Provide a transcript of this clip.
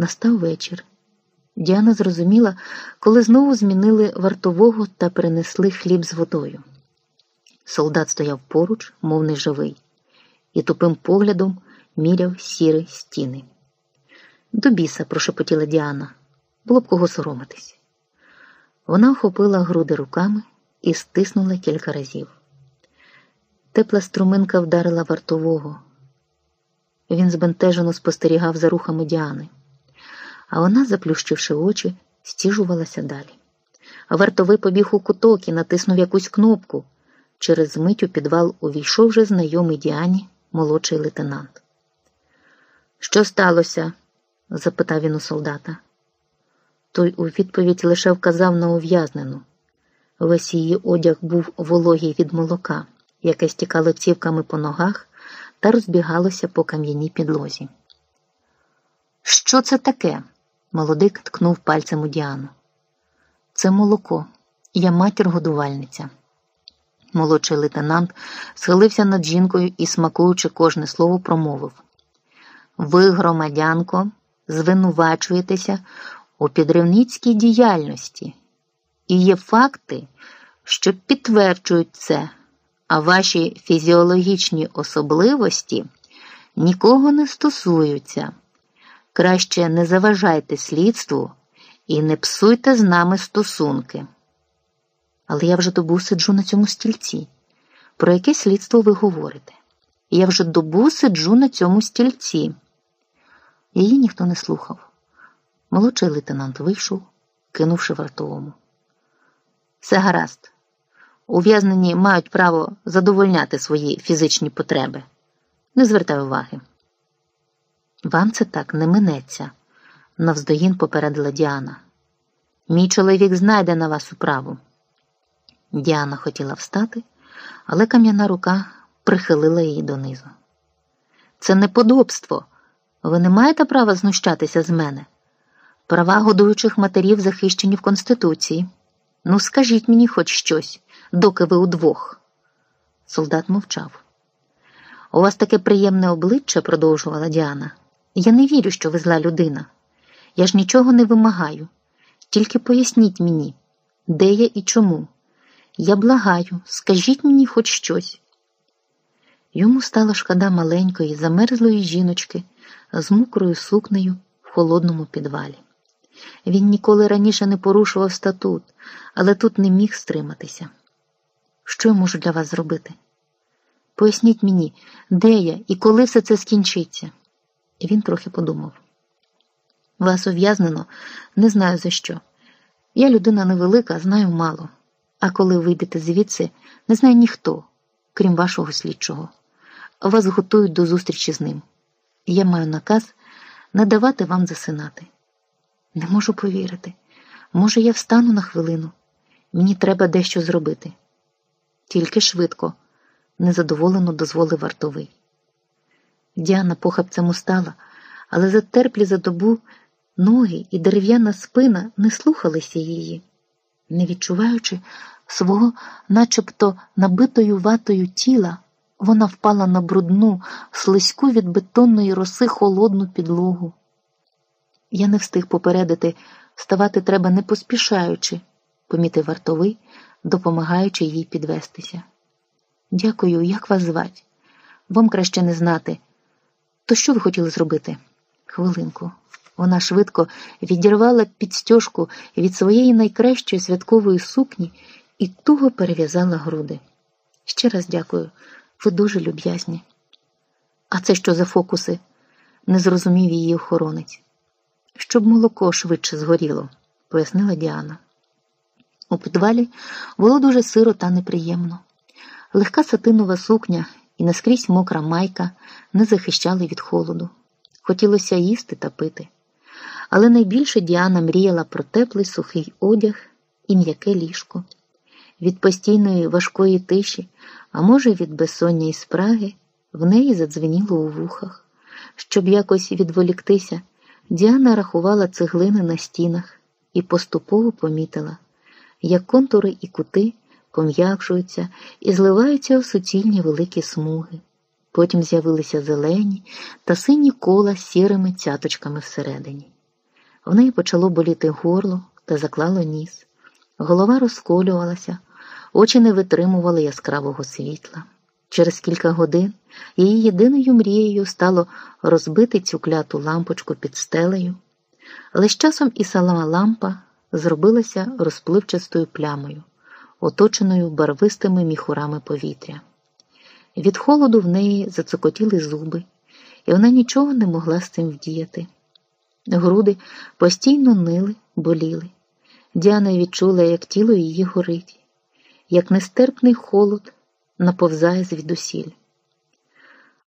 Настав вечір. Діана зрозуміла, коли знову змінили вартового та перенесли хліб з водою. Солдат стояв поруч, мов неживий, і тупим поглядом міряв сірі стіни. До біса, прошепотіла Діана, було б кого соромитись. Вона охопила груди руками і стиснула кілька разів. Тепла струминка вдарила вартового. Він збентежено спостерігав за рухами Діани, а вона, заплющивши очі, стіжувалася далі. Вартовий побіг у куток і натиснув якусь кнопку. Через мить у підвал увійшов вже знайомий Діані молодший лейтенант. Що сталося? запитав він у солдата. Той у відповідь лише вказав на ув'язнену. Весь її одяг був вологий від молока, яке стікало цівками по ногах та розбігалося по кам'яній підлозі. Що це таке? Молодик ткнув пальцем у Діану. Це молоко, я матір-годувальниця. Молодший лейтенант схилився над жінкою і, смакуючи кожне слово, промовив Ви, громадянко, звинувачуєтеся у підривницькій діяльності, і є факти, що підтверджують це, а ваші фізіологічні особливості нікого не стосуються. Краще не заважайте слідству і не псуйте з нами стосунки. Але я вже добу сиджу на цьому стільці. Про яке слідство ви говорите? Я вже добу сиджу на цьому стільці. Її ніхто не слухав. Молодший лейтенант вийшов, кинувши вартовому. Все гаразд. Ув'язнені мають право задовольняти свої фізичні потреби. Не звертай уваги. Вам це так не минеться, навздогін попередила Діана. Мій чоловік знайде на вас управу. Діана хотіла встати, але кам'яна рука прихилила її донизу. Це неподобство. Ви не маєте права знущатися з мене. Права годуючих матерів захищені в Конституції. Ну, скажіть мені хоч щось, доки ви удвох. Солдат мовчав. У вас таке приємне обличчя, продовжувала Діана. Я не вірю, що ви зла людина. Я ж нічого не вимагаю. Тільки поясніть мені, де я і чому. Я благаю, скажіть мені хоч щось. Йому стала шкода маленької, замерзлої жіночки з мокрою сукнею в холодному підвалі. Він ніколи раніше не порушував статут, але тут не міг стриматися. Що я можу для вас зробити? Поясніть мені, де я і коли все це скінчиться. І він трохи подумав. Вас ув'язнено, не знаю за що. Я людина невелика, знаю мало. А коли вийдете звідси, не знає ніхто, крім вашого слідчого. Вас готують до зустрічі з ним. Я маю наказ не давати вам засинати. Не можу повірити. Може, я встану на хвилину. Мені треба дещо зробити. Тільки швидко, незадоволено дозволив вартовий. Діана похапцем устала, але затерплі за добу ноги і дерев'яна спина не слухалися її, не відчуваючи свого, начебто набитою ватою тіла, вона впала на брудну, слизьку від бетонної роси холодну підлогу. Я не встиг попередити, вставати треба не поспішаючи, помітив вартовий, допомагаючи їй підвестися. Дякую, як вас звать? Вам краще не знати. То що ви хотіли зробити? Хвилинку. Вона швидко відірвала підстьожку від своєї найкращої святкової сукні і туго перев'язала груди. Ще раз дякую, ви дуже люб'язні. А це що за фокуси? не зрозумів її охоронець. Щоб молоко швидше згоріло, пояснила Діана. У підвалі було дуже сиро та неприємно. Легка сатинова сукня і наскрізь мокра майка не захищали від холоду. Хотілося їсти та пити. Але найбільше Діана мріяла про теплий сухий одяг і м'яке ліжко. Від постійної важкої тиші, а може, від безсоння і спраги, в неї задзвеніло у вухах. Щоб якось відволіктися, Діана рахувала цеглини на стінах і поступово помітила, як контури і кути пом'якшуються і зливаються у суцільні великі смуги. Потім з'явилися зелені та сині кола з сірими цяточками всередині. В неї почало боліти горло та заклало ніс. Голова розколювалася, очі не витримували яскравого світла. Через кілька годин її єдиною мрією стало розбити цю кляту лампочку під стелею, але з часом і сама лампа зробилася розпливчастою плямою, оточеною барвистими міхурами повітря. Від холоду в неї зацокотіли зуби, і вона нічого не могла з цим вдіяти. Груди постійно нили, боліли. Діана відчула, як тіло її горить, як нестерпний холод наповзає звідусіль.